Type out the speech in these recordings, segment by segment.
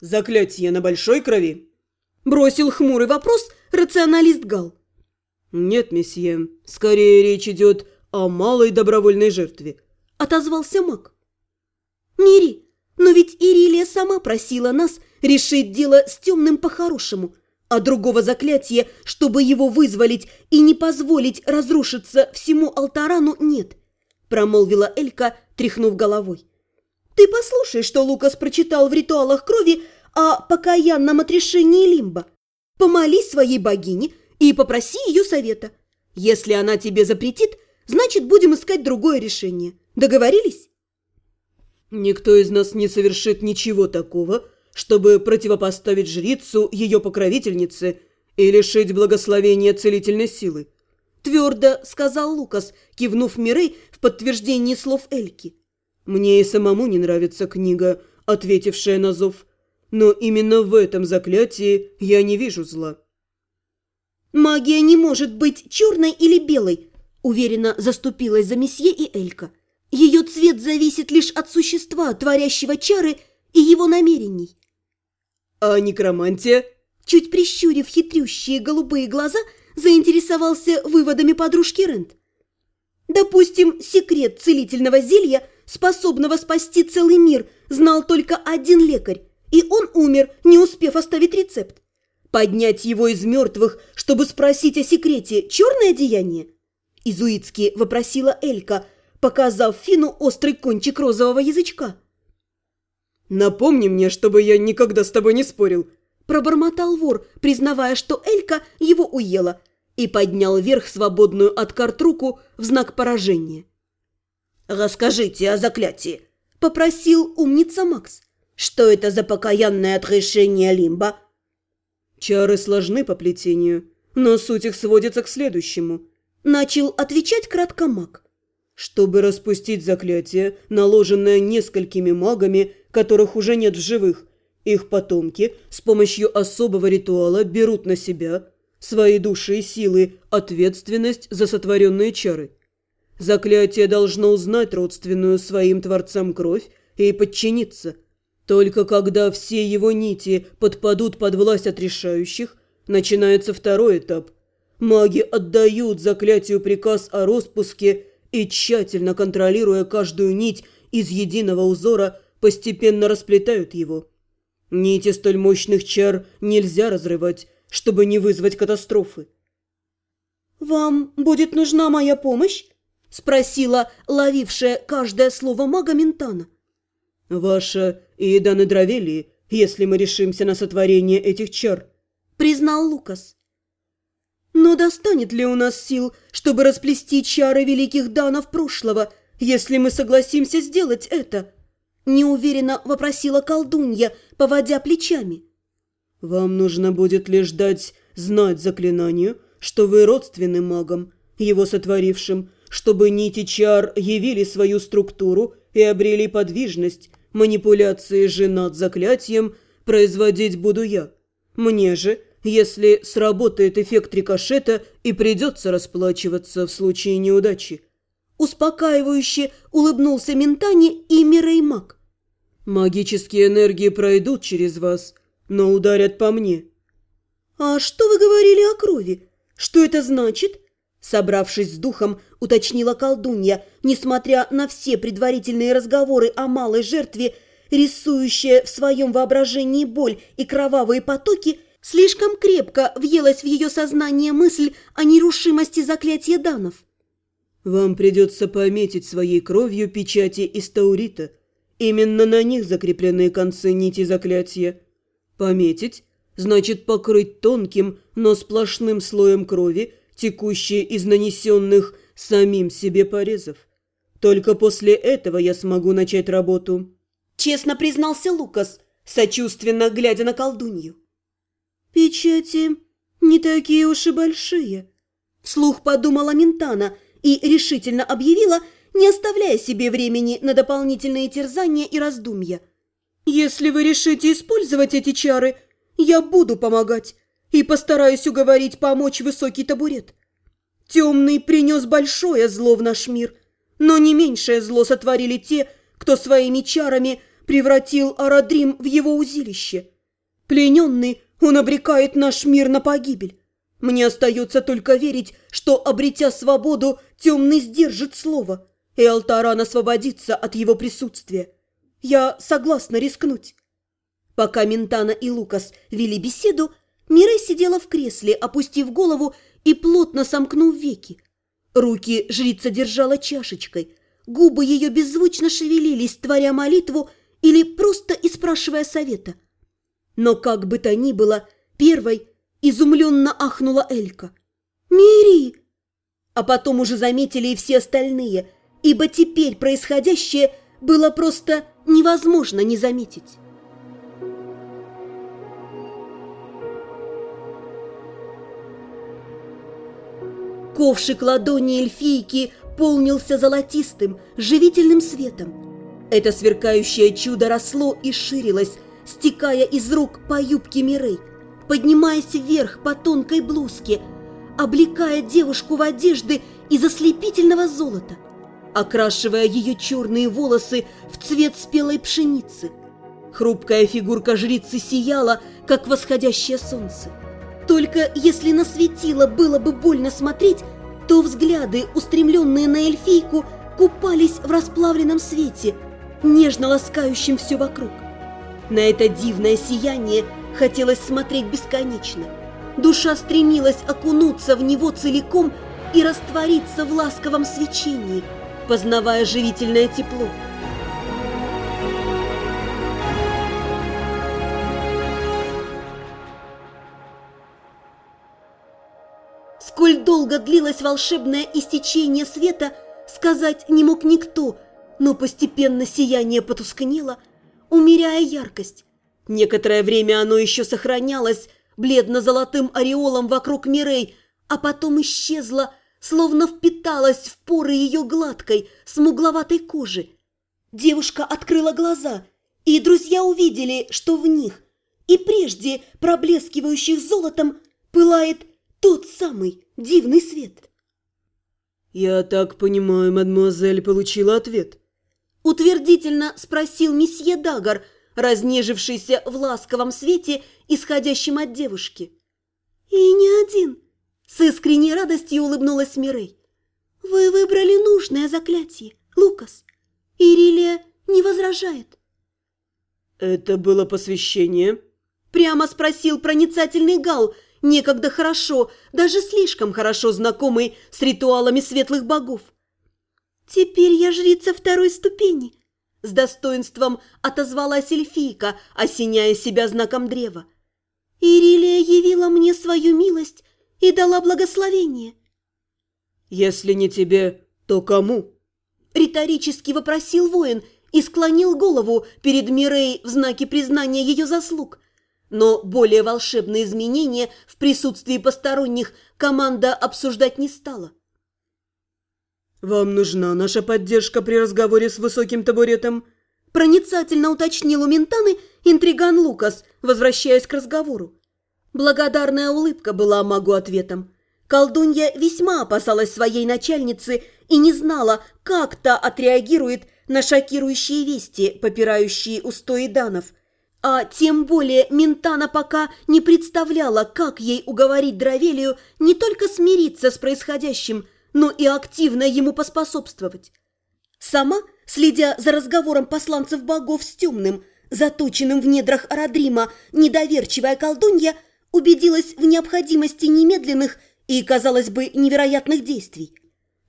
Заклятие на большой крови? Бросил хмурый вопрос рационалист Гал. Нет, месье, скорее речь идет о малой добровольной жертве. Отозвался маг. Мири, но ведь Ирилия сама просила нас решить дело с темным по-хорошему, а другого заклятия, чтобы его вызволить и не позволить разрушиться всему Алтарану, нет, промолвила Элька, тряхнув головой. Ты послушай, что Лукас прочитал в ритуалах крови о покаянном отрешении Лимба. Помолись своей богине и попроси ее совета. Если она тебе запретит, значит, будем искать другое решение. Договорились? Никто из нас не совершит ничего такого, чтобы противопоставить жрицу ее покровительнице и лишить благословения целительной силы. Твердо сказал Лукас, кивнув Мирей в подтверждении слов Эльки. Мне и самому не нравится книга, ответившая на зов, но именно в этом заклятии я не вижу зла. «Магия не может быть черной или белой», уверенно заступилась за месье и Элька. Ее цвет зависит лишь от существа, творящего чары, и его намерений. А некромантия? Чуть прищурив хитрющие голубые глаза, заинтересовался выводами подружки Рент. Допустим, секрет целительного зелья, способного спасти целый мир, знал только один лекарь, и он умер, не успев оставить рецепт. Поднять его из мертвых, чтобы спросить о секрете, черное деяние? Изуитски вопросила Элька – показав Фину острый кончик розового язычка. «Напомни мне, чтобы я никогда с тобой не спорил», пробормотал вор, признавая, что Элька его уела, и поднял вверх свободную от карт руку в знак поражения. «Расскажите о заклятии», – попросил умница Макс. «Что это за покаянное отрешение лимба?» «Чары сложны по плетению, но суть их сводится к следующему», – начал отвечать кратко маг чтобы распустить заклятие, наложенное несколькими магами, которых уже нет в живых. Их потомки с помощью особого ритуала берут на себя, свои души и силы, ответственность за сотворенные чары. Заклятие должно узнать родственную своим творцам кровь и подчиниться. Только когда все его нити подпадут под власть отрешающих, начинается второй этап. Маги отдают заклятию приказ о распуске и, тщательно контролируя каждую нить из единого узора, постепенно расплетают его. Нити столь мощных чар нельзя разрывать, чтобы не вызвать катастрофы. «Вам будет нужна моя помощь?» – спросила ловившая каждое слово мага Ментана. «Ваша и Даны Дравелии, если мы решимся на сотворение этих чар», – признал Лукас. Но достанет ли у нас сил, чтобы расплести чары великих данов прошлого, если мы согласимся сделать это?» Неуверенно вопросила колдунья, поводя плечами. «Вам нужно будет лишь дать знать заклинанию, что вы родственны магам, его сотворившим, чтобы нити чар явили свою структуру и обрели подвижность, манипуляции же над заклятием производить буду я. Мне же если сработает эффект рикошета и придется расплачиваться в случае неудачи. Успокаивающе улыбнулся Ментани и Миреймак. Магические энергии пройдут через вас, но ударят по мне. «А что вы говорили о крови? Что это значит?» Собравшись с духом, уточнила колдунья, несмотря на все предварительные разговоры о малой жертве, рисующая в своем воображении боль и кровавые потоки, Слишком крепко въелась в ее сознание мысль о нерушимости заклятия данов. «Вам придется пометить своей кровью печати из таурита. Именно на них закреплены концы нити заклятия. Пометить значит покрыть тонким, но сплошным слоем крови, текущие из нанесенных самим себе порезов. Только после этого я смогу начать работу». Честно признался Лукас, сочувственно глядя на колдунью. «Печати не такие уж и большие», – вслух подумала Ментана и решительно объявила, не оставляя себе времени на дополнительные терзания и раздумья. «Если вы решите использовать эти чары, я буду помогать и постараюсь уговорить помочь высокий табурет. Темный принес большое зло в наш мир, но не меньшее зло сотворили те, кто своими чарами превратил Арадрим в его узилище. Плененный, он обрекает наш мир на погибель. Мне остается только верить, что, обретя свободу, темный сдержит слово, и Алтаран освободится от его присутствия. Я согласна рискнуть. Пока Ментана и Лукас вели беседу, Мирей сидела в кресле, опустив голову и плотно сомкнув веки. Руки жрица держала чашечкой, губы ее беззвучно шевелились, творя молитву или просто и спрашивая совета. Но как бы то ни было, первой изумленно ахнула Элька. «Мири!» А потом уже заметили и все остальные, ибо теперь происходящее было просто невозможно не заметить. Ковшик ладони эльфийки полнился золотистым, живительным светом. Это сверкающее чудо росло и ширилось, стекая из рук по юбке Мирей, поднимаясь вверх по тонкой блузке, облекая девушку в одежды из ослепительного золота, окрашивая ее черные волосы в цвет спелой пшеницы. Хрупкая фигурка жрицы сияла, как восходящее солнце. Только если на светило было бы больно смотреть, то взгляды, устремленные на эльфийку, купались в расплавленном свете, нежно ласкающем все вокруг. На это дивное сияние хотелось смотреть бесконечно. Душа стремилась окунуться в него целиком и раствориться в ласковом свечении, познавая живительное тепло. Долго длилось волшебное истечение света, сказать не мог никто, но постепенно сияние потускнело, умеряя яркость. Некоторое время оно еще сохранялось бледно-золотым ореолом вокруг Мирей, а потом исчезло, словно впиталось в поры ее гладкой, смугловатой кожи. Девушка открыла глаза, и друзья увидели, что в них, и прежде проблескивающих золотом, пылает тот самый дивный свет. «Я так понимаю, мадемуазель получила ответ?» Утвердительно спросил месье Дагар, разнежившийся в ласковом свете, исходящем от девушки. «И не один!» С искренней радостью улыбнулась Мирей. «Вы выбрали нужное заклятие, Лукас. Ирилия не возражает». «Это было посвящение?» Прямо спросил проницательный Гал, некогда хорошо, даже слишком хорошо знакомый с ритуалами светлых богов. «Теперь я жрица второй ступени», – с достоинством отозвалась эльфийка, осеняя себя знаком древа. «Ирилия явила мне свою милость и дала благословение». «Если не тебе, то кому?» – риторически вопросил воин и склонил голову перед Мирей в знаке признания ее заслуг – но более волшебные изменения в присутствии посторонних команда обсуждать не стала. «Вам нужна наша поддержка при разговоре с высоким табуретом?» Проницательно уточнил у Ментаны интриган Лукас, возвращаясь к разговору. Благодарная улыбка была магу ответом. Колдунья весьма опасалась своей начальницы и не знала, как та отреагирует на шокирующие вести, попирающие устои данов – а тем более Ментана пока не представляла, как ей уговорить Дравелию не только смириться с происходящим, но и активно ему поспособствовать. Сама, следя за разговором посланцев богов с темным, заточенным в недрах Арадрима, недоверчивая колдунья убедилась в необходимости немедленных и, казалось бы, невероятных действий.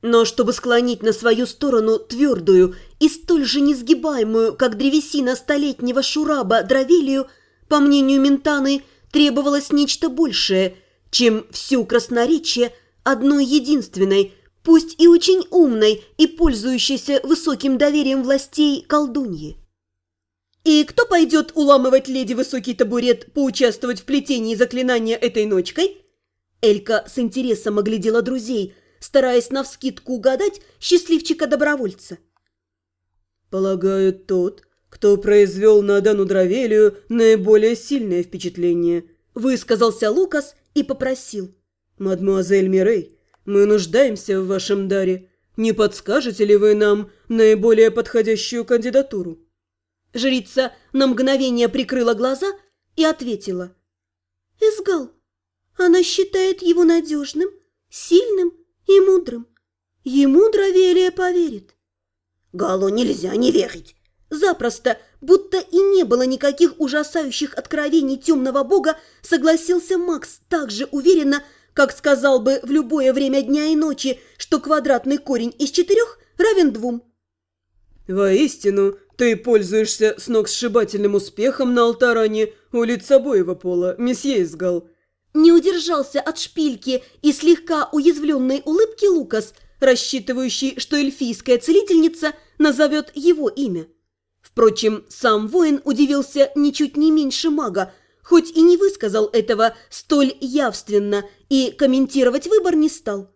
Но чтобы склонить на свою сторону твердую и столь же несгибаемую, как древесина столетнего шураба Дравелию, по мнению Ментаны, требовалось нечто большее, чем всю красноречие одной единственной, пусть и очень умной и пользующейся высоким доверием властей колдуньи. «И кто пойдет уламывать леди высокий табурет, поучаствовать в плетении заклинания этой ночкой?» Элька с интересом оглядела друзей – стараясь навскидку угадать счастливчика-добровольца. «Полагаю, тот, кто произвел на Дану Дравелию наиболее сильное впечатление», высказался Лукас и попросил. «Мадмуазель Мирей, мы нуждаемся в вашем даре. Не подскажете ли вы нам наиболее подходящую кандидатуру?» Жрица на мгновение прикрыла глаза и ответила. «Эсгал, она считает его надежным, сильным и мудрым. Ему Дравелия поверит». «Галу нельзя не верить!» Запросто, будто и не было никаких ужасающих откровений темного бога, согласился Макс так же уверенно, как сказал бы в любое время дня и ночи, что квадратный корень из четырех равен двум. «Воистину, ты пользуешься сногсшибательным успехом на алтаране у лица обоего пола, месье Изгал». Не удержался от шпильки и слегка уязвленной улыбки Лукас, рассчитывающий, что эльфийская целительница назовет его имя. Впрочем, сам воин удивился ничуть не меньше мага, хоть и не высказал этого столь явственно и комментировать выбор не стал.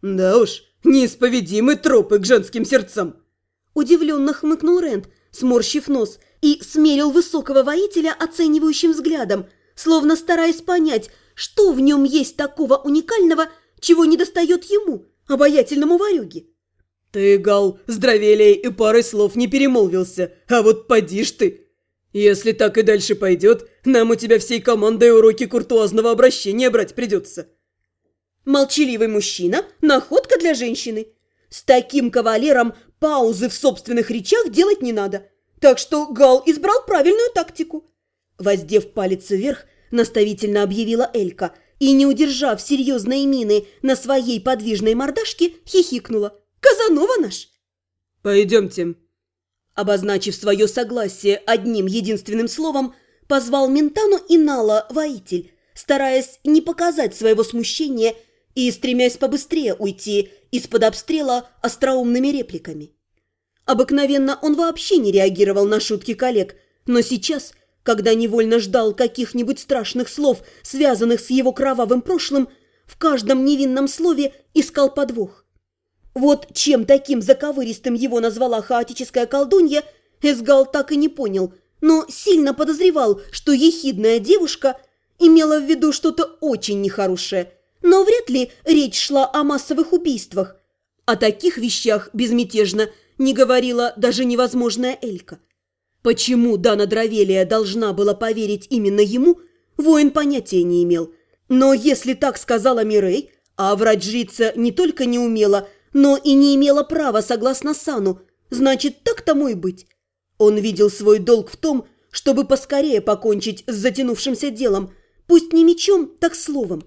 «Да уж, неисповедимы тропы к женским сердцам!» Удивленно хмыкнул Рент, сморщив нос, и смерил высокого воителя оценивающим взглядом, словно стараясь понять, что в нем есть такого уникального, чего не достает ему, обаятельному ворюге. «Ты, Гал, здравелей и парой слов не перемолвился, а вот поди ж ты! Если так и дальше пойдет, нам у тебя всей командой уроки куртуазного обращения брать придется». Молчаливый мужчина – находка для женщины. С таким кавалером паузы в собственных речах делать не надо. Так что Гал избрал правильную тактику. Воздев палец вверх, наставительно объявила Элька и, не удержав серьезной мины на своей подвижной мордашке, хихикнула. «Казанова наш!» «Пойдемте». Обозначив свое согласие одним единственным словом, позвал Ментану и Нала воитель, стараясь не показать своего смущения и стремясь побыстрее уйти из-под обстрела остроумными репликами. Обыкновенно он вообще не реагировал на шутки коллег, но сейчас, когда невольно ждал каких-нибудь страшных слов, связанных с его кровавым прошлым, в каждом невинном слове искал подвох. Вот чем таким заковыристым его назвала хаотическая колдунья, Эсгал так и не понял, но сильно подозревал, что ехидная девушка имела в виду что-то очень нехорошее – но вряд ли речь шла о массовых убийствах. О таких вещах безмятежно не говорила даже невозможная Элька. Почему Дана Дравелия должна была поверить именно ему, воин понятия не имел. Но если так сказала Мирей, а врать жрица не только не умела, но и не имела права согласно Сану, значит, так тому и быть. Он видел свой долг в том, чтобы поскорее покончить с затянувшимся делом, пусть не мечом, так словом.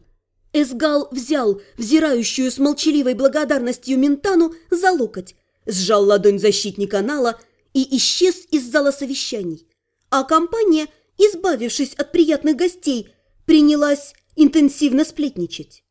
Эсгал взял взирающую с молчаливой благодарностью Ментану за локоть, сжал ладонь защитника Нала и исчез из зала совещаний. А компания, избавившись от приятных гостей, принялась интенсивно сплетничать.